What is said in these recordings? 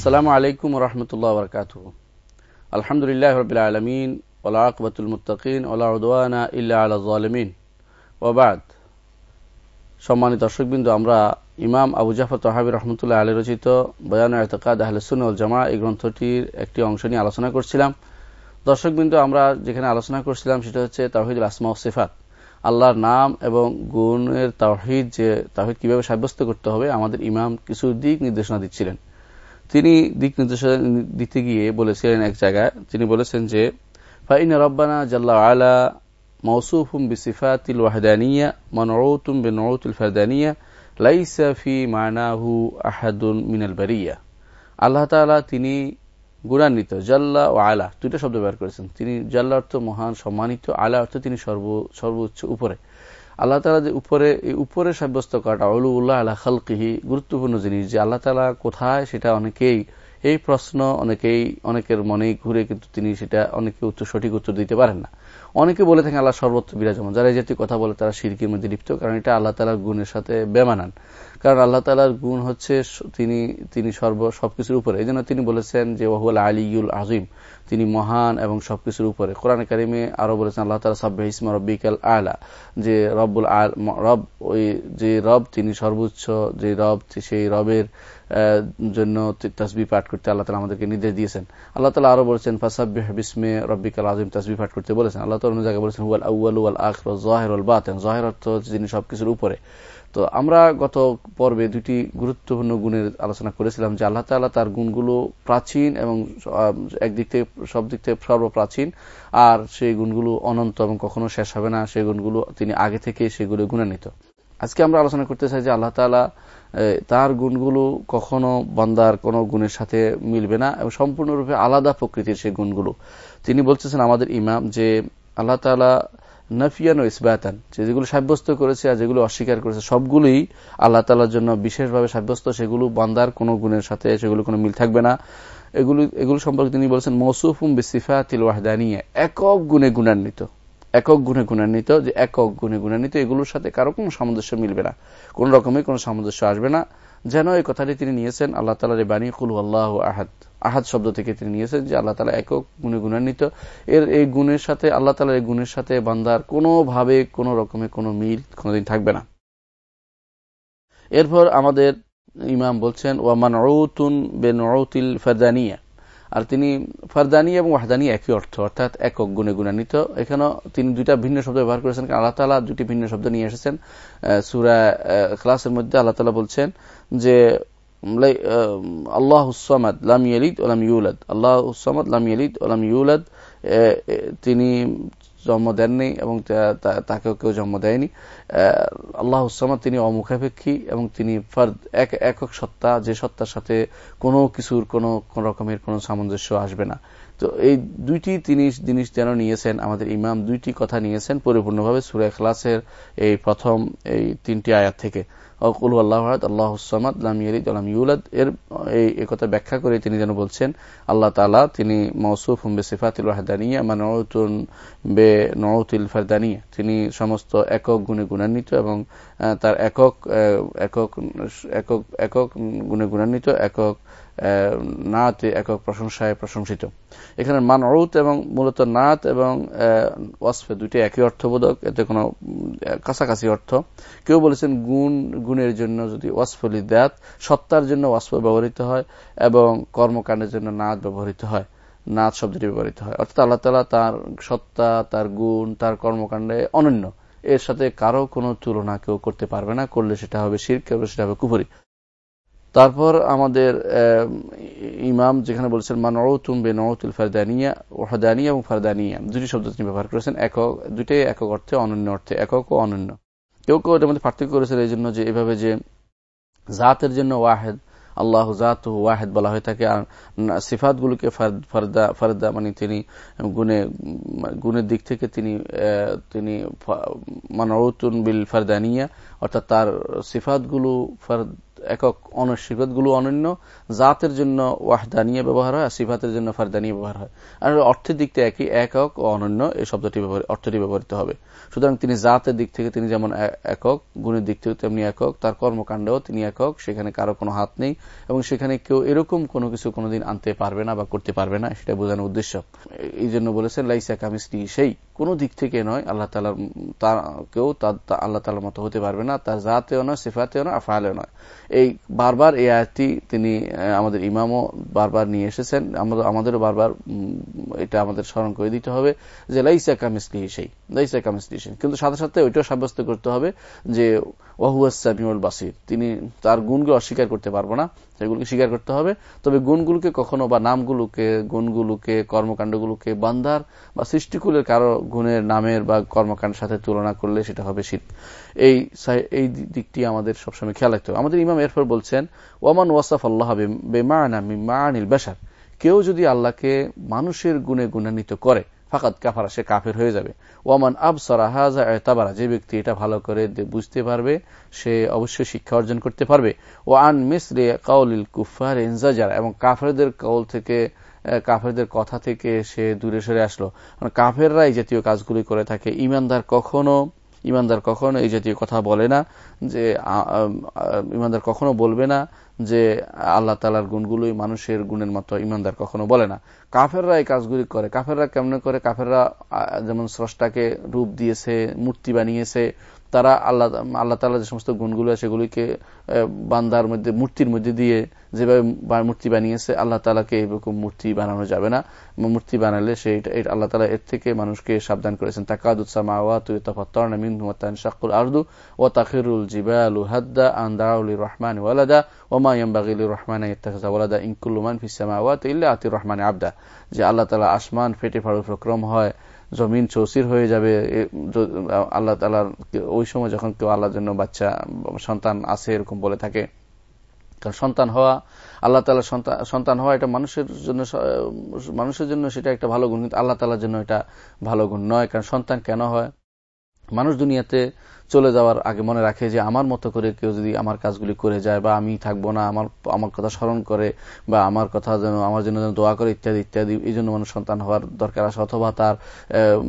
আসসালামু আলাইকুম রহমতুল্লাহ বরকাত আলহামদুলিল্লাহ রবিল আলমিন ওলাকবতুল মুতাকিন ওলা উদওয়ানা ইল্লা আলা জালিমিন ওবাদ সম্মানিত দর্শকবৃন্দ, আমরা ইমাম আবু জাফর তহাবি রহমতুল্লাহ আলী রচিত বয়ান এতকাদ আহলসুন জামা এই গ্রন্থটির একটি অংশ নিয়ে আলোচনা করছিলাম। দর্শকবৃন্দ, আমরা যেখানে আলোচনা করছিলাম সেটা হচ্ছে তাহিদুল আসমা সিফাত। আল্লাহর নাম এবং গুণের তাহিদ যে তাহিদ কীভাবে সাব্যস্ত করতে হবে, আমাদের ইমাম কিছু দিক নির্দেশনা দিচ্ছিলেন। তিনি দিক নির্দেশনা দিতে গিয়ে বলেছিলেন এক জায়গায়, তিনি বলেছেন যে, ফাইন রব্বানা জাল্লা আলা মৌসুফুম বিসিফাতিল ওয়াহদানিয়া মনউতুম বিনউতুল ফারদানিয়া লাইসা ফি মানাহু আহাদুন মিনাল বারিয়া। আল্লাহ তাআলা তিনি গুণান্বিত, জাল্লা ও আলা, দুইটা শব্দ ব্যবহার করেছেন। তিনি জাল্লা অর্থ মহান, সম্মানিত, আলা অর্থ তিনি সর্ব, সর্বোচ্চ, উপরে। আল্লাহ তালা যে উপরে, এই উপরে সাব্যস্ত করাটা অলু উল্লাহ আল্লাহ খালকিহি, গুরুত্বপূর্ণ জিনিস যে আল্লাহ তালা কোথায় সেটা অনেকেই, এই প্রশ্ন অনেকেই, অনেকের মনেই ঘুরে কিন্তু তিনি সেটা অনেকে উত্তর, সঠিক উত্তর দিতে পারেন না। অনেকে বলে থাকেন আল্লাহ সর্বত্র বিরাজমান। যারা জাতীয় কথা বলে তারা সিরকির মধ্যে লিপ্ত, কারণ এটা আল্লাহ তালার গুণের সাথে বেমানান। কারণ আল্লাহ তালার গুণ হচ্ছে তিনি তিনি সর্ব, সবকিছুর উপরে। এই জন্য তিনি বলেছেন যে ওহুল আলিউল আজিম তিনি মহান এবং সবকিছুর উপরে। কোরআন কারিমে আরও বলেছেন, আল্লাহ তালা সাব্বাহ ইসমা রব্বিকাল আলা। যে রব্বুল রব, ওই যে রব তিনি সর্বোচ্চ, যে রব সেই রবের জন্য তসবি পাঠ করতে আল্লাহ তালা আমাদেরকে নির্দেশ দিয়েছেন। আল্লাহ তালা আরও বলেছেন, ফাসাব্বিহ বিসমে রব্বিকাল আজিম তসবি পাঠ করতে বলেছেন। আল্লাহ তালা অন্য জায়গায় বলেছেন, হুয়াল আউ্ল ওয়াল আখর জহের বাতেন। জহের অর্থ যিনি সবকিছুর উপরে। তো আমরা গত পর্বে দুটি গুরুত্বপূর্ণ গুণের আলোচনা করেছিলাম যে আল্লাহ তালা তার গুণগুলো প্রাচীন এবং একদিক থেকে, সব দিক থেকে সর্বপ্রাচীন, আর সেই গুণগুলো অনন্ত এবং কখনো শেষ হবে না। সেই গুণগুলো তিনি আগে থেকে সেগুলো গুণান্বিত আজকে আমরা আলোচনা করতে চাই যে আল্লাহ তালা তার গুণগুলো কখনো বন্দার কোনো গুণের সাথে মিলবে না এবং সম্পূর্ণরূপে আলাদা প্রকৃতির সেই গুণগুলো। তিনি বলতেছেন আমাদের ইমাম যে আল্লাহ তালা নফিয়ান ও ইসবাতান যেগুলো সাব্যস্ত করেছে আর যেগুলো অস্বীকার করেছে, সবগুলোই আল্লাহ তালার জন্য বিশেষভাবে সাব্যস্ত, সেগুলো বান্দার কোনো গুণের সাথে সেগুলো কোনো মিল থাকবে না। এগুলো এগুলো সম্পর্কে তিনি বলেছেন, মৌসুফুম বিসিফা তিল ওয়াহদানিয়া একক গুণে গুণান্বিত। একক গুণে গুণান্বিত, যে একক গুণে গুণান্বিত, এগুলোর সাথে কারও কোনো সামঞ্জস্য মিলবে না। কোন রকমের কোনো সামঞ্জস্য আসবে না। যেন এই কথাটি তিনি নিয়েছেন, আল্লাহ তালার বাণী, কুল আল্লাহ আহাদ। আহাদ শব্দ থেকে তিনি নিয়েছেন যে আল্লাহ তালা একক গুণে গুণান্বিত। এর এই গুণের সাথে, আল্লাহ তালার এই গুণের সাথে বান্দার কোনোভাবে কোনো রকমে কোনো মিল কোনোদিন থাকবে না। এরপর আমাদের ইমাম বলছেন ওয়ামান রৌতুন বেন রৌতিল আর তিনি ফারদানি এবং ওয়াহদানি একই অর্থ, অর্থাৎ একক গুণে গুণান্বিত। এখানেও তিনি দুইটা ভিন্ন শব্দ ব্যবহার করেছেন, কারণ আল্লাহ তালা দুটি ভিন্ন শব্দ নিয়ে এসেছেন। সুরা ক্লাসের মধ্যে আল্লাহ তালা বলছেন যে আল্লাহ হুসামাদ লাম ইয়ালিদ ওলাম ইউলাদ। আল্লাহ হুসামাদ লাম ইয়ালিদ ওলাম ইউলাদ। তিনি জন্ম দেননি এবং তাকেও কেউ জন্ম দেয়নি। আল্লাহ হুসামাদ তিনি অমুখাপেক্ষী এবং তিনি একক সত্তা। যে সত্তার সাথে কোনো কিছুর কোন রকমের কোনো সামঞ্জস্য আসবে না। তো এই দুইটি তিনি জিনিস যেন নিয়েছেন, আমাদের ইমাম দুইটি কথা নিয়েছেন পরিপূর্ণভাবে সুরে ক্লাসের এই প্রথম এই তিনটি আয়াত থেকে। অকুল আল্লাহ আল্লাহ আলাম ইউলাদ। এর, এই কথা ব্যাখ্যা করে তিনি যেন বলছেন, আল্লাহ তালা তিনি মৌসুফ বে সিফাতিল ওয়াহদানিয়া মানতুন বে নৌতিল ফারদানিয়া। তিনি সমস্ত একক গুণে গুণান্বিত এবং তার একক একক একক একক গুণে গুণান্বিত, একক নাত একক প্রশংসায় প্রশংসিত। এখানে মান অরুত এবং মূলত নাত এবং ওয়াসফে দুটি একই অর্থবোধক, এতে কোনো কাছাকাছি অর্থ। কেউ বলেছেন গুণ, গুণের জন্য যদি ওয়াসফলি দাত, সত্তার জন্য ওয়াসফ ব্যবহৃত হয় এবং কর্মকাণ্ডের জন্য নাত ব্যবহৃত হয়। নাচ শব্দটি ব্যবহৃত হয়। অর্থাৎ আল্লাহ তালা তার সত্তা, তার গুণ, তার কর্মকাণ্ডে অনন্য। এর সাথে কারও কোনো তুলনা কেউ করতে পারবে না। করলে সেটা হবে শির কেউ সেটা হবে কুপুরি তারপর আমাদের ইমাম যেখানে বলছেন মা নরতুম বে নরতুল ফারদানিয়া ও ওহাদানিয়া এবং ফারদানিয়া। দুটি শব্দ তিনি ব্যবহার করেছেন, একক, দুইটাই একক অর্থে, অনন্য অর্থে, একক ও অনন্য। কেউ কেউ এটার মধ্যে পার্থক্য করেছেন এই জন্য যে, এভাবে যে জাতের জন্য ওয়াহেদ, আল্লাহ জাত ওয়াহেদ বলা হয়ে থাকে, আর সিফাতগুলোকে ফারদা ফারদা মানে তিনি গুণে, গুণের দিক থেকে তিনি তিনি মানরুতুন বিল ফারদানিয়া, অর্থাৎ তার সিফাতগুলো একক অনস্বীকতগুলো অনন্য, জাতের জন্য ওয়াহদানিয়া ব্যবহার হয় আর সিফাতের জন্য ফারদানিয়া ব্যবহার হয়। আর অর্থের দিক থেকে একই, একক ও অনন্য, এই শব্দটি অর্থটি ব্যবহৃত হবে। সুতরাং তিনি জাতের দিক থেকে তিনি যেমন একক, গুণের দিক থেকে তেমনি একক, তার কর্মকাণ্ডও তিনি একক, সেখানে কারও কোনো হাত নেই, এবং সেখানে কেউ এরকম কোনো কিছু কোনোদিন আনতে পারবে না বা করতে পারবে না, সেটা বোঝানোর উদ্দেশ্য। এই জন্য বলেছেন, লাইসা কামিস্ত্রি সেই। কোনো দিক থেকে নয়, আল্লাহ তালার কেউ আল্লাহ তালার মতো হতে পারবে না, তার জাতেও নয়, সিফাতেও নয়, আফালেও নয়। এই বারবার এই আয়াতটি তিনি আমাদের ইমামও বারবার নিয়ে এসেছেন আমাদেরও বারবার এটা আমাদের স্মরণ করে দিতে হবে যে লাইসা কামিসলি সেই লাইসা কামিসলি সেই কিন্তু সাথে সাথে ওইটাও সাব্যস্ত করতে হবে যে ওয়াহুয়াসামিউল বাসির। তিনি তার গুণকে অস্বীকার করতে পারব না, সেগুলোকে স্বীকার করতে হবে। তবে গুণগুলোকে কখনো বা নামগুলোকে, গুণগুলোকে, কর্মকাণ্ডগুলোকে বান্ধার বা সৃষ্টিকুলের কারও গুণের নামের বা কর্মকাণ্ডের সাথে তুলনা করলে সেটা হবে শীত এই এই দিকটি আমাদের সবসময় খেয়াল রাখতে হবে। আমাদের ইমাম এরপর বলছেন ওমান ওয়াসাফ আল্লাহ বেমানিল বেশার। কেউ যদি আল্লাহকে মানুষের গুণে গুণান্বিত করে ফাকাত কাফারা, সে কাফের হয়ে যাবে। ওয়ামান আবসরা হাজা তাবারা যে ব্যক্তি এটা ভালো করে বুঝতে পারবে, সে অবশ্যই শিক্ষা অর্জন করতে পারবে। ও আন মিসরে কাউলিল কুফার ইনজাজার, এবং কাফেরদের কৌল থেকে কাফেরদের কথা থেকে সে দূরে সরে আসলো। কাফেররা এই জাতীয় কাজগুলি করে থাকে। ইমানদার কখনো ইমানদার কখনো এই জাতীয় কথা বলে না, যে ইমানদার কখনো বলবে না যে আল্লাহ তালার গুণগুলোই মানুষের গুণের মতো ইমানদার কখনো বলে না। কাফেররা এই কাজগুলি করে। কাফেররা কেমন করে? কাফেররা যেমন স্রষ্টাকে রূপ দিয়েছে, মূর্তি বানিয়েছে তারা আল্লাহ আল্লাহ তালা যে সমস্ত গুণগুলো সেগুলিকে বান্দার মধ্যে, মূর্তির মধ্যে দিয়ে যেভাবে মূর্তি বানিয়েছে, আল্লাহ তালাকে এরকম মূর্তি বানানো যাবে না। মূর্তি বানালে সে আল্লাহ তালা এর থেকে মানুষকে সাবধান করেছেন। তাকাদুসামাকুল আর্দু ও তাকিরুল জিবালু হাদ্দা আন্দাউলি রহমান ওয়ালাদা ওমা ইয়াম্বাগিল রহমান ওয়ালাদা ইনকুল্লুমান ফিসামাওয়াত ইল্লা আতির রহমান আবদা। যে আল্লাহ তালা আসমান ফেটে ফাড়ু প্রক্রম হয় জমিন চৌচির হয়ে যাবে আল্লাহ তালার ওই সময় যখন কেউ আল্লাহর জন্য বাচ্চা, সন্তান আছে এরকম বলে থাকে। কারণ সন্তান হওয়া, আল্লাহ তালা সন্তান হওয়া এটা মানুষের জন্য মানুষের জন্য সেটা একটা ভালো গুণ, কিন্তু আল্লাহ তালার জন্য এটা ভালো গুণ নয়। কারণ সন্তান কেন হয়? মানুষ দুনিয়াতে চলে যাওয়ার আগে মনে রাখে যে আমার মতো করে কেউ যদি আমার কাজগুলি করে যায় বা আমি থাকব না, আমার আমার কথা স্মরণ করে বা আমার কথা যেন, আমার জন্য যেন দোয়া করে ইত্যাদি ইত্যাদি, এই জন্য মানুষ সন্তান হওয়ার দরকার আছে অথবা তার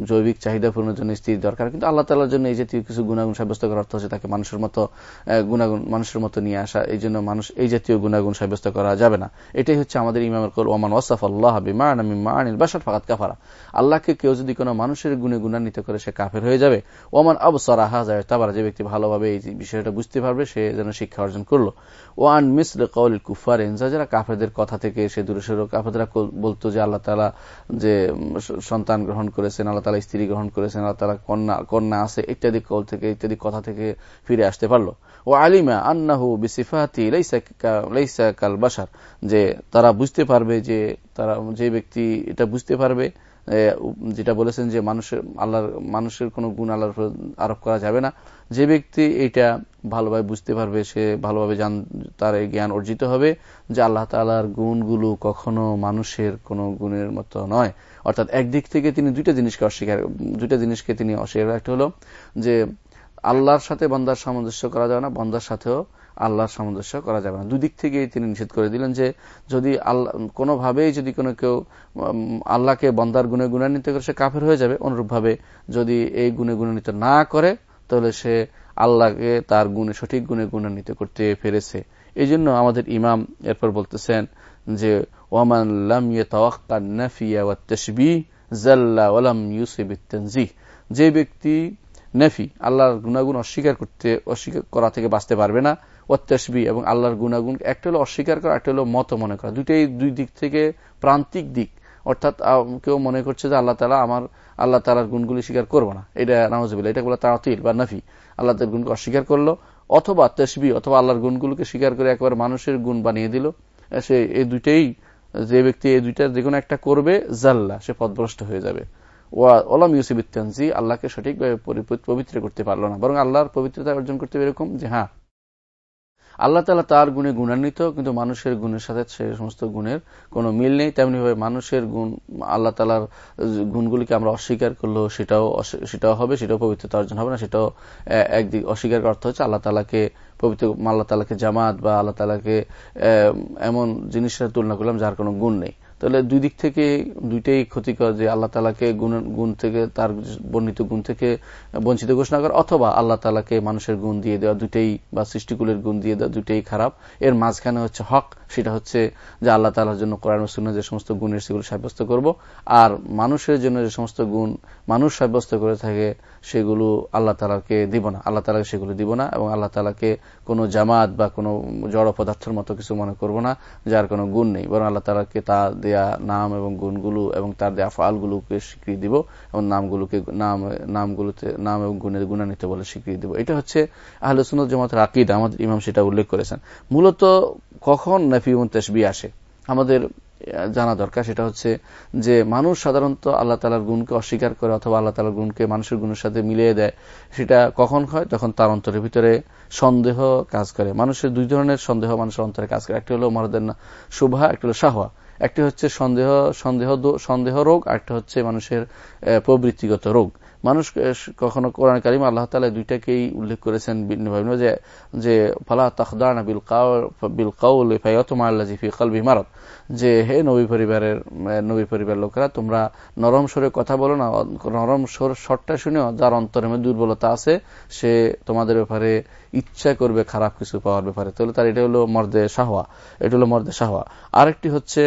জৈবিক চাহিদা পূরণের জন্য স্ত্রী দরকার। কিন্তু আল্লাহ তালার জন্য এই জাতীয় কিছু গুণাগুণ সাব্যস্ত করার অর্থ হচ্ছে তাকে মানুষের মতো গুণাগুণ মানুষের মতো নিয়ে আসা। এই জন্য মানুষ, এই জাতীয় গুণাগুণ সাব্যস্ত করা যাবে না। এটাই হচ্ছে আমাদের ইমামের কল ওমান ওয়াসাফ আল্লাহ বিমান আমি মানিল বাসার ফাঁকাত কাফারা। আল্লাহকে কেউ যদি কোনো মানুষের গুণে গুণান্বিত করে সে কাফের হয়ে যাবে। ওমান আবসরা হাজার তাবার যে ব্যক্তি ভালোভাবে এই বিষয়টা বুঝতে পারবে, সে যেন শিক্ষা অর্জন করল। ও আন মিসর কৌল কুফার এনজা যারা কাফেরদের কথা থেকে সে দূরে সরে কাফেদরা বলতো যে আল্লাহ তালা যে সন্তান গ্রহণ করেছেন, আল্লাহ তালা স্ত্রী গ্রহণ করেছেন, আল্লাহ তালা কন্যা কন্যা আছে, ইত্যাদি কল থেকে, ইত্যাদি কথা থেকে ফিরে আসতে পারল। ও আলিমা আন্নাহু বিসিফাতি লাইসা কাল বাসার যে তারা বুঝতে পারবে যে, তারা, যে ব্যক্তি এটা বুঝতে পারবে যেটা বলেছেন যে মানুষের, আল্লাহর, মানুষের কোনো গুণ আল্লাহর আরোপ করা যাবে না। যে ব্যক্তি এটা ভালোভাবে বুঝতে পারবে, সে ভালোভাবে জান, তার জ্ঞান অর্জিত হবে যে আল্লাহ তালার গুণগুলো কখনো মানুষের কোনো গুণের মতো নয়। অর্থাৎ একদিক থেকে তিনি দুইটা জিনিসকে অস্বীকার, দুইটা জিনিসকে তিনি অস্বীকার একটা হলো যে আল্লাহর সাথে বন্দার সামঞ্জস্য করা যাবে না, বন্দার সাথেও আল্লাহর সামঞ্জস্য করা যাবে না। দুদিক থেকেই তিনি নিষেধ করে দিলেন যে যদি আল্লাহ, কোনোভাবেই যদি কোনো কেউ আল্লাহকে বন্দার গুণে গুণান্বিত করে সে কাফের হয়ে যাবে, অনুরূপভাবে যদি এই গুণে গুণান্বিত না করে, তাহলে সে আল্লাহকে তার গুণে, সঠিক গুণে গুণান্বিত করতে পেরেছে এই জন্য আমাদের ইমাম এরপর বলতেছেন যে, ওয়ামান জাল্লা ইউসিব যে ব্যক্তি নেফি, আল্লাহর গুণাগুণ অস্বীকার করতে, অস্বীকার করা থেকে বাঁচতে পারবে না অত্যাসবি এবং আল্লাহর গুণাগুণ, একটা হলো অস্বীকার করা, একটা হলো মত মনে করা। দুইটাই দুই দিক থেকে প্রান্তিক দিক। অর্থাৎ কেউ মনে করছে যে আল্লাহ তালা আমার, আল্লাহ তালার গুণগুলি স্বীকার করব না। এটা নামজিবিল্লা এটা বলে তাঁতিল বা নাফি। আল্লাহ তার গুণকে অস্বীকার করল, অথবা তেসবি অথবা আল্লাহর গুণগুলোকে স্বীকার করে একবার মানুষের গুণ বানিয়ে দিল। সে এই দুইটাই, যে ব্যক্তি এই দুইটা যে কোনো একটা করবে, জাল্লা, সে পদভ্রষ্ট হয়ে যাবে। ওলাম ইউসিফ ইত্যান্সি আল্লাহকে সঠিকভাবে পবিত্র করতে পারল না। বরং আল্লাহর পবিত্রতা অর্জন করতে এরকম যে হ্যাঁ আল্লাহ তালা তার গুণে গুণান্বিত, কিন্তু মানুষের গুণের সাথে সে সমস্ত গুণের কোনো মিল নেই। তেমনিভাবে মানুষের গুণ, আল্লাহ তালার গুণগুলিকে আমরা অস্বীকার করলেও সেটাও সেটাও হবে, সেটাও পবিত্রতা অর্জন হবে না, সেটাও একদিক অস্বীকার অর্থ হচ্ছে আল্লাহ তালাকে পবিত্র, আল্লাহ তালাকে জামাত বা আল্লাহ তালাকে এমন জিনিসের তুলনা করলাম যার কোনো গুণ নেই। তাহলে দুই দিক থেকে দুইটাই ক্ষতিকর যে আল্লাহ তালাকে গুণ গুণ থেকে তার বর্ণিত গুণ থেকে বঞ্চিত ঘোষণা করা অথবা আল্লাহ তালাকে মানুষের গুণ দিয়ে দেওয়া দুইটাই বা সৃষ্টিকুলের গুণ দিয়ে দেওয়া দুইটাই খারাপ। এর মাঝখানে হচ্ছে হক। সেটা হচ্ছে যে আল্লাহ তালার জন্য কোরআন সুন্না যে সমস্ত গুণের সেগুলো সাব্যস্ত করব। আর মানুষের জন্য যে সমস্ত গুণ মানুষ সাব্যস্ত করে থাকে, সেগুলো আল্লাহ তালাকে দিব না। আল্লাহ তালাকে সেগুলো দিব না এবং আল্লাহ তালাকে কোনো জামাত বা কোনো জড় পদার্থের মতো কিছু মনে করব না, যার কোনো গুণ নেই। বরং আল্লাহ তালাকে তা দেয়া নাম এবং গুণগুলো এবং তার দেয়া ফালগুলোকে স্বীকৃতি দিব এবং নামগুলোকে নাম, নামগুলোতে, নাম এবং গুণের গুণান্বিত বলে স্বীকৃতি দিব। এটা হচ্ছে আহলে সুনত জমাত রাকিদ আমাদের ইমাম সেটা উল্লেখ করেছেন। মূলত কখন নাফিউন তেসবি আসে। আমাদের জানা দরকার সেটা হচ্ছে যে মানুষ সাধারণত আল্লাহ তালার গুণকে অস্বীকার করে অথবা আল্লাহ তালার গুণকে মানুষের গুণের সাথে মিলিয়ে দেয়, সেটা কখন হয়? যখন তার অন্তরের ভিতরে সন্দেহ কাজ করে। মানুষের দুই ধরনের সন্দেহ মানুষের অন্তরে কাজ করে। একটি হলো মরদের শোভা একটি হলো শাহওয়া। একটি হচ্ছে সন্দেহ সন্দেহ সন্দেহ রোগ একটা হচ্ছে মানুষের প্রবৃত্তিগত রোগ। মানুষ কখনো কোরআন কারিম আল্লাহ তালা দুইটাকেই উল্লেখ করেছেন ভিন্নভাবে যে যে, ফালা তখদানা বিল বিল কাউল ফাইয়তমা আল্লাহ জিফি কালবি মারত যে, হে নবী পরিবারের নবী পরিবার লোকেরা, তোমরা নরম সরে কথা বলো না, নরম সর শটটা শুনেও যার অন্তরে দুর্বলতা আছে, সে তোমাদের ব্যাপারে ইচ্ছা করবে খারাপ কিছু পাওয়ার ব্যাপারে। তাহলে তার এটা হলো মর্দে শাহওয়া, এটা হলো মর্দে শাহওয়া। আরেকটি হচ্ছে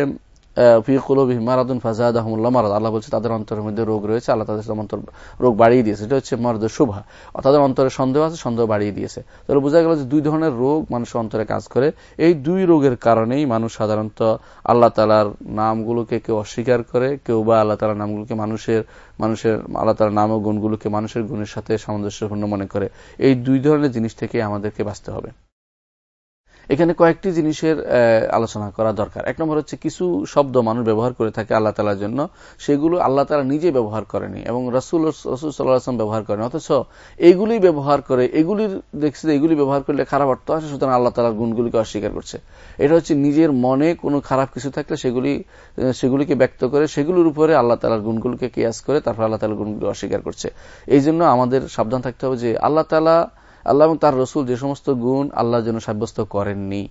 আল্লাহ বলছে, তাদের অন্তরের মধ্যে রোগ রয়েছে, আল্লাহ তাদের অন্তর, রোগ বাড়িয়ে দিয়েছে। এটা হচ্ছে মর্দ শোভা। তাদের অন্তরে সন্দেহ আছে, সন্দেহ বাড়িয়ে দিয়েছে। তাহলে বোঝা গেল যে দুই ধরনের রোগ মানুষের অন্তরে কাজ করে। এই দুই রোগের কারণেই মানুষ সাধারণত আল্লাহ তালার নামগুলোকে কেউ অস্বীকার করে, কেউ বা আল্লাহ তালার নামগুলোকে মানুষের মানুষের, আল্লাহ তালার নাম ও গুণগুলোকে মানুষের গুণের সাথে সামঞ্জস্যপূর্ণ মনে করে। এই দুই ধরনের জিনিস থেকে আমাদেরকে বাঁচতে হবে। এখানে কয়েকটি জিনিসের আলোচনা করা দরকার। এক নম্বর হচ্ছে কিছু শব্দ মানুষ ব্যবহার করে থাকে আল্লাহ তালার জন্য। সেগুলো আল্লাহ তালা নিজে ব্যবহার করেনি এবং রসুল রসুল সাল্লাহাম ব্যবহার করেন। অথচ এইগুলি ব্যবহার করে, এগুলির দেখছি এগুলি ব্যবহার করলে খারাপ অর্থ আসে, সুতরাং আল্লাহ তালার গুণগুলিকে অস্বীকার করছে। এটা হচ্ছে নিজের মনে কোনো খারাপ কিছু থাকলে সেগুলি সেগুলিকে ব্যক্ত করে, সেগুলির উপরে আল্লাহ তালার গুণগুলিকে কেয়াস করে, তারপর আল্লাহ তালার গুণগুলি অস্বীকার করছে। এই জন্য আমাদের সাবধান থাকতে হবে যে আল্লাহ তালা আল্লাহ এবং তার রসুল যে সমস্ত গুণ আল্লাহর জন্য সাব্যস্ত করেননি,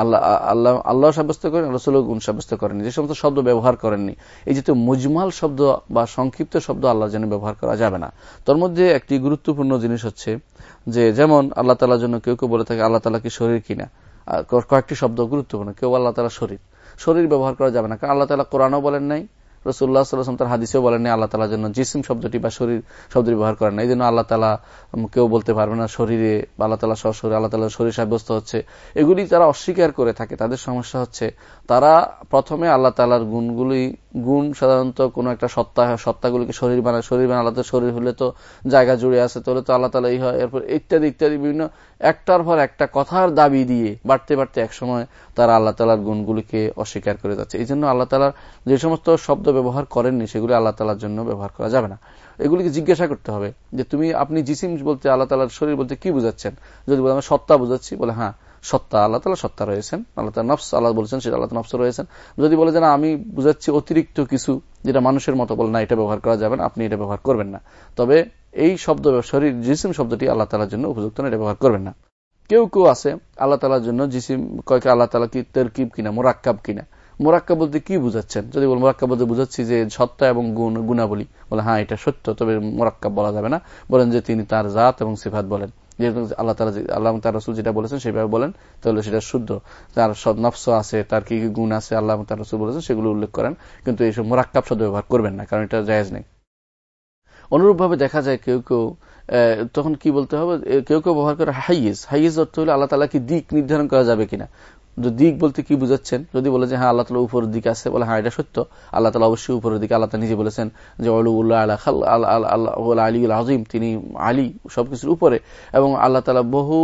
আল্লাহ আল্লাহ আল্লাহ সাব্যস্ত করেন রসুল গুণ সাব্যস্ত করেননি, যে সমস্ত শব্দ ব্যবহার করেননি। এই যেহেতু মুজমাল শব্দ বা সংক্ষিপ্ত শব্দ আল্লাহর জন্য ব্যবহার করা যাবে না। তোর মধ্যে একটি গুরুত্বপূর্ণ জিনিস হচ্ছে যে যেমন আল্লাহ তালার জন্য কেউ কেউ বলে থাকে আল্লাহ তালা কি শরীর কিনা। কয়েকটি শব্দ গুরুত্বপূর্ণ, কেউ আল্লাহ তালা শরীর। শরীর ব্যবহার করা যাবে না, কারণ আল্লাহ তালা কোরআনও বলেন নাই রসুল্লাহ সাল্লাম তার হাদিসেও বলেননি আল্লাহ তালার জন্য জিসিম শব্দটি বা শরীর শব্দ ব্যবহার করেন না। এই জন্য আল্লাহ তালা কেউ বলতে পারবে না শরীরে আল্লাহ তালা শরীর, আল্লাহ তালা শরীর সাব্যস্ত হচ্ছে। এগুলি তারা অস্বীকার করে থাকে। তাদের সমস্যা হচ্ছে তারা প্রথমে আল্লাহ তালার গুণগুলি গুণ সাধারণত কোনো একটা সত্তা, সত্তাগুলিকে শরীর বানায়, শরীর আল্লাহ শরীর হলে তো জায়গা জুড়ে আছে তাহলে তো আল্লাহ তালা এই হয়। এরপর ইত্যাদি ইত্যাদি বিভিন্ন একটার পর একটা কথার দাবি দিয়ে বাড়তে বাড়তে একসময় তারা আল্লাহ তালার গুণগুলিকে অস্বীকার করে যাচ্ছে। এই জন্য আল্লাহ তালার যে সমস্ত শব্দ ব্যবহার করেননি, সেগুলি আল্লাহ তালার জন্য ব্যবহার করা যাবে না। এগুলিকে জিজ্ঞাসা করতে হবে যে, তুমি, আপনি জিসিম বলতে, আল্লাহ তালার শরীর বলতে কি বুঝাচ্ছেন? যদি বলে, আমি সত্তা বুঝাচ্ছি, বলে হ্যাঁ সত্তা, আল্লাহ তালা সত্তা রয়েছেন, আল্লাহ তালা নফস, আল্লাহ বলেছেন, সেটা আল্লাহ নফস রয়েছেন। যদি বলে যে না, আমি বুঝাচ্ছি অতিরিক্ত কিছু যেটা মানুষের মতো বলে, না, এটা ব্যবহার করা যাবে না, আপনি এটা ব্যবহার করবেন না। তবে এই শব্দ, শরীর, জিসিম শব্দটি আল্লাহ তালার জন্য উপযুক্ত না, এটা ব্যবহার করবেন না। কেউ কেউ আছে আল্লাহ তালার জন্য জিসিম, কয়েক আল্লাহ তালা কি তেরকিব কিনা, মোরাক্কাব কিনা। মোরাক্কা বলতে কি বুঝাচ্ছেন? যদি বল মোরাক্কা বলতে বুঝাচ্ছি যে সত্তা এবং গুণ, গুণাবলী, বলে হ্যাঁ এটা সত্য, তবে মোরাক্কাব বলা যাবে না। বলেন যে তিনি তার জাত এবং সিফাত বলেন। আল্লাহ আল্লাহ তার রসুল যেটা বলেছেন সেভাবে বলেন, তাহলে সেটা শুদ্ধ। তার আছে, তার কি কি গুণ আছে আল্লাহ তার রসুল বলেছেন সেগুলো উল্লেখ করেন, কিন্তু এইসব মোরাক্কাব শব্দ ব্যবহার করবেন না, কারণ এটা জায়েজ নেই। অনুরূপভাবে দেখা যায় কেউ কেউ তখন কি বলতে হবে? কেউ কেউ ব্যবহার করে হাইয়েজ। হাইয়েজ অর্থ হলে আল্লাহ তালা কি দিক নির্ধারণ করা যাবে কিনা। দিক বলতে কি বুঝাচ্ছেন? যদি বলে যে হ্যাঁ আল্লাহ তালা উপরের দিকে আছে, বলে হ্যাঁ এটা সত্য। আল্লাহ তালা অবশ্যই উপরের দিকে, আল্লাহ নিজে বলেছেন যে আল্লাহ আলী আজিম তিনি আলী সবকিছুর উপরে। এবং আল্লাহ তালা বহু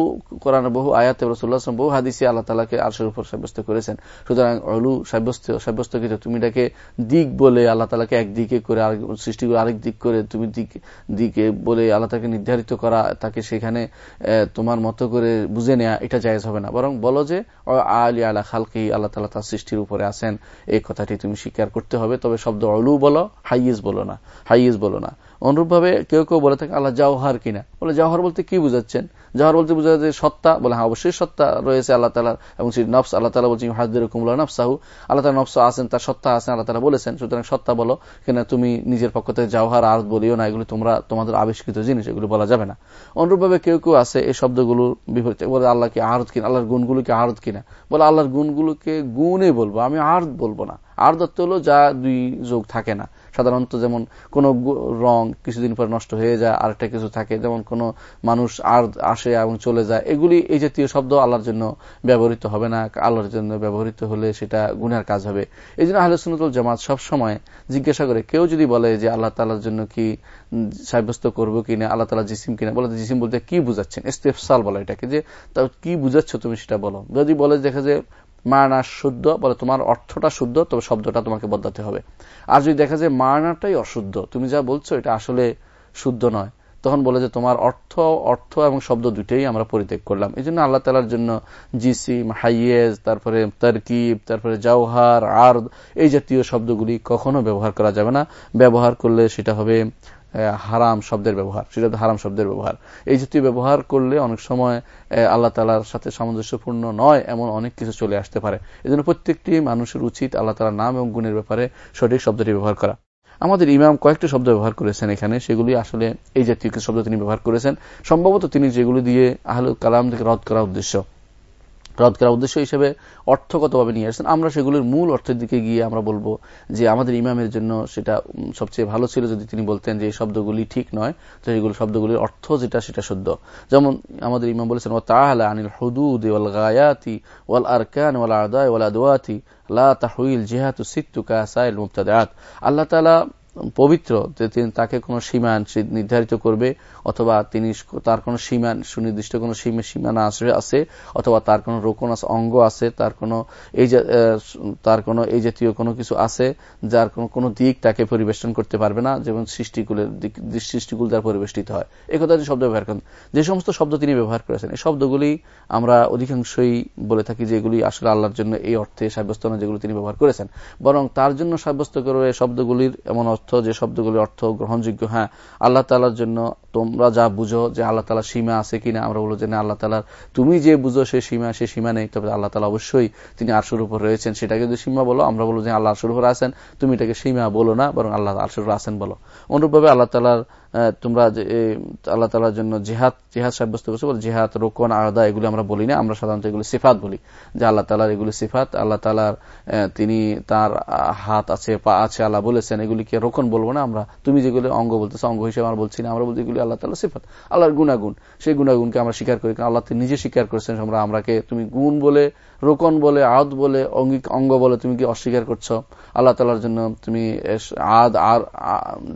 কোরআন, বহু আয়াতে রসুল্লাহ বহু হাদিসে আল্লাহ তালাকে আরশের উপর সাব্যস্ত করেছেন। সুতরাং অলু সাব্যস্ত সাব্যস্ত কিন্তু তুমি এটাকে দিক বলে আল্লাহ তালাকে একদিকে করে আরেক, সৃষ্টি করে আরেক দিক করে তুমি দিক, দিকে বলে আল্লাহ তাকে নির্ধারিত করা, তাকে সেখানে তোমার মতো করে বুঝে নেয়া, এটা জায়জ হবে না। বরং বলো যে আলী আলা খালকি, আল্লাহ তালা তার সৃষ্টির উপরে আছেন। এই কথাটি তুমি স্বীকার করতে হবে। তবে শব্দ অলু বলো হাইজ বলো না হাইজ বলো না। অনুরূপভাবে কেউ কেউ বলে থাকে আল্লাহ জাওহার কিনা। বলে জাওহার বলতে কি বুঝাচ্ছেন? জাওহার বলতে বোঝা যে সত্তা, বলে হ্যাঁ অবশ্যই সত্তা রয়েছে আল্লাহ তালার এবং সেই নফস আল্লাহ তালা বলছেন হাজদের কুমলা নফসাহু। আল্লাহ তালা নফস আছেন, তার সত্তা আছেন আল্লাহ তালা বলেছেন। সুতরাং সত্তা বলো কিনা তুমি নিজের পক্ষ থেকে জাওহার আর বলিও না, এগুলি তোমরা, তোমাদের আবিষ্কৃত জিনিস, এগুলো বলা যাবে না। অনুরূপভাবে কেউ কেউ আছে এই শব্দগুলোর বিপরীতে বলে আল্লাহকে আরত কিনা, আল্লাহর গুণগুলোকে আরত কিনা। বলে আল্লাহর গুণগুলোকে গুণে বলব, আমি আর্ত বলব না। আর দত্ত হলো যা দুই যোগ থাকে না। সাধারণত যেমন কোন রং কিছুদিন পর নষ্ট হয়ে যায়, আরেকটা কিছু থাকে, যেমন কোন মানুষ আর আসে এবং চলে যায়, এগুলি এই জাতীয় শব্দ আল্লাহর জন্য ব্যবহৃত হবে না। আল্লাহর জন্য ব্যবহৃত হলে সেটা গুনার কাজ হবে। এই জন্য আহলসুল জামাত সবসময় জিজ্ঞাসা করে, কেউ যদি বলে যে আল্লাহ তালার জন্য কি সাব্যস্ত করব কিনা, আল্লাহ তালা জিসিম কিনা, বলে জিসিম বলতে কি বুঝাচ্ছেন? ইস্তেফসাল বলে এটাকে, যে তা কি বুঝাচ্ছ তুমি সেটা বলো। যদি বলে দেখা যে মানা শুদ্ধ, বলে তোমার অর্থটা শুদ্ধ, তবে শব্দটা তোমাকে বদলাতে হবে। আর যদি দেখা যায় মানাটাই অশুদ্ধ, তুমি যা বলছো এটা আসলে শুদ্ধ নয়। তখন বলে যে তোমার অর্থ অর্থ এবং শব্দ দুটেই আমরা পরিত্যাগ করলাম। এই জন্য আল্লাহ তালার জন্য জিসিম, হাইয়েজ, তারপরে তারকিব, তারপরে জাওহার আর এই জাতীয় শব্দগুলি কখনো ব্যবহার করা যাবে না। ব্যবহার করলে সেটা হবে হারাম শব্দের ব্যবহার, সেটা হারাম শব্দের ব্যবহার। এই জাতীয় ব্যবহার করলে অনেক সময় আল্লাহ তালার সাথে সামঞ্জস্যপূর্ণ নয়, এমন অনেক কিছু চলে আসতে পারে। এই প্রত্যেকটি মানুষের উচিত আল্লাহ তালার নাম এবং গুণের ব্যাপারে সঠিক শব্দটি ব্যবহার করা। আমাদের ইমাম কয়েকটি শব্দ ব্যবহার করেছেন এখানে, সেগুলি আসলে এই জাতীয় শব্দ তিনি ব্যবহার করেছেন। সম্ভবত তিনি যেগুলি দিয়ে আহল কালাম থেকে রদ করা উদ্দেশ্য। রদ করার উদ্দেশ্য হিসেবে অর্থগতভাবে নিয়ে আসছেন। আমরা সেগুলির মূল অর্থের দিকে গিয়ে আমরা বলব যে আমাদের ইমামের জন্য সেটা সবচেয়ে ভালো ছিল যদি তিনি বলতেন যে এই শব্দগুলি ঠিক নয়, তো এইগুলো শব্দগুলির অর্থ যেটা সেটা শুদ্ধ। যেমন আমাদের ইমাম বলেছেন ও তাহলে আনিল হদুদ ওয়াল গায়াতি ওয়াল আরকান ওয়াল আদায় ওয়াল আদওয়াতি লা তাহইল জিহাতু সিত্তু কাসাইল মুবতাদাত আল্লাহ তাআলা পবিত্র যে তিনি তাকে কোন সীমা নির্ধারিত করবে অথবা তিনি তার কোন সীমা, সুনির্দিষ্ট কোন সীমানা আসবে, আছে, অথবা তার কোন রোকন আছে অঙ্গ আছে, তার কোন এই তার কোন এই জাতীয় কোনো কিছু আছে যার কোন কোন দিক তাকে পরিবেষ্টন করতে পারবে না, যেমন সৃষ্টিকুলের দিক, সৃষ্টিকুল দ্বারা পরিবেষ্টিত হয়। এই কথা শব্দ ব্যবহার করেন। যে সমস্ত শব্দ তিনি ব্যবহার করেছেন, এই শব্দগুলি আমরা অধিকাংশই বলে থাকি যে এগুলি আসলে আল্লাহর জন্য এই অর্থে সাব্যস্ত না যেগুলো তিনি ব্যবহার করেছেন। বরং তার জন্য সাব্যস্ত করে শব্দগুলির এমন অর্থ যে শব্দগুলির অর্থ গ্রহণযোগ্য হ্যাঁ আল্লাহ তালার জন্য তোমরা যা বুঝো যে আল্লাহ তালা সীমা আছে কিনা, আমরা বলব যে না, আল্লাহ তালার, তুমি যে বুঝো সে সীমা সে সীমা নেই, তবে আল্লাহ তালা অবশ্যই তিনি আরশুর উপর রয়েছেন। সেটাকে যদি সীমা বলো, আমরা বলব যে আল্লাহ আরশুর উপর আছেন, তুমি এটাকে সীমা বলো না, বরং আল্লাহ আরশুর উপর আছেন বলো। অনুরূপভাবে আল্লাহ তালার তোমরা আল্লাহ তালার জন্য জেহাদ জেহাদ সাব্যস্ত করছে, বলে জেহাদ, রোকন আলাদা এগুলি আমরা বলি না, আমরা সাধারণত এগুলি সিফাত বলি। যে আল্লাহ তালার এগুলি সিফাত, আল্লাহ তালার তিনি তার হাত আছে, পা আছে, আল্লাহ বলেছেন, এগুলিকে রোকন বলব না, আমরা, তুমি যেগুলি অঙ্গ বলতেছো, অঙ্গ হিসেবে আমরা বলছি না, আমরা বলছি এগুলি আল্লাহ তালা সিফাত। আল্লাহর গুণাগুণ। সেই গুণাগুণকে আমরা স্বীকার করি আল্লাহ নিজে স্বীকার করেছেন, আমরা, আমরাকে তুমি গুণ বলে, রোকন বলে, আদ বলে, অঙ্গিক অঙ্গ বলে তুমি কি অস্বীকার করছ? আল্লাহ তালার জন্য তুমি আদ, আর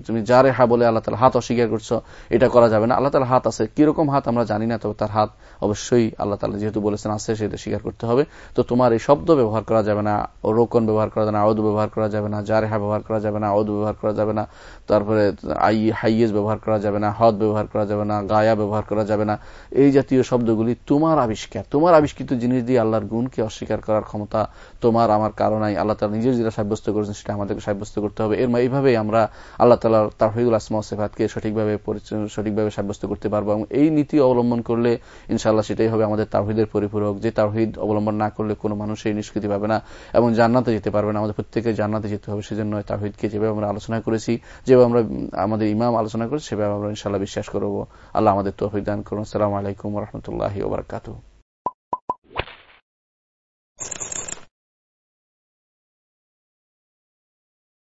তুমি যারে হা বলে আল্লাহ তালা হাত অস্বীকার করছ, এটা করা যাবে না। আল্লাহ তালা হাত আছে। কীরকম হাত আমরা জানি না, তবে তার হাত অবশ্যই আল্লাহ তালা যেহেতু বলেছেন আছে, সেটা স্বীকার করতে হবে। তো তোমার এই শব্দ ব্যবহার করা যাবে না, রোকন ব্যবহার করা যাবে না, আউদ ব্যবহার করা যাবে না, যারে হা ব্যবহার করা যাবে না, আউদ ব্যবহার করা যাবে না, তারপরে আই হাইয়েজ ব্যবহার করা যাবে না, হদ ব্যবহার করা যাবে না, গায়া ব্যবহার করা যাবে না। এই জাতীয় শব্দগুলি তোমার আবিষ্কার। তোমার আবিষ্কৃত জিনিস দিয়ে আল্লাহর গুণকে অস্বীকার করার ক্ষমতা তোমার, আমার কারণাই আল্লাহ তালা নিজের যেটা সাব্যস্ত করেছেন সেটা আমাদেরকে সাব্যস্ত করতে হবে। এর এইভাবেই আমরা আল্লাহ তালার তাহিদুল আসমা সেফাতকে সঠিকভাবে সঠিকভাবে সাব্যস্ত করতে পারব এবং এই নীতি অবলম্বন করলে ইনশাআল্লাহ সেটাই হবে আমাদের তাহিদের পরিপূরক। যে তাহিদ অবলম্বন না করলে কোনো মানুষ এই নিষ্কৃতি পাবে না এবং জান্নাতে যেতে পারবে না। আমাদের প্রত্যেকে জান্নাতে যেতে হবে সেজন্য তাহিদকে যেভাবে আমরা আলোচনা করেছি, যেভাবে আমরা, আমাদের ইমাম আলোচনা করেছি, সেভাবে আমরা ইনশাল্লাহ বিশ্বাস করব। আল্লাহ আমাদের তৌহিদ দান করুন। সালাম আলাইকুম রহমতুল্লাহ ওবরাকাতু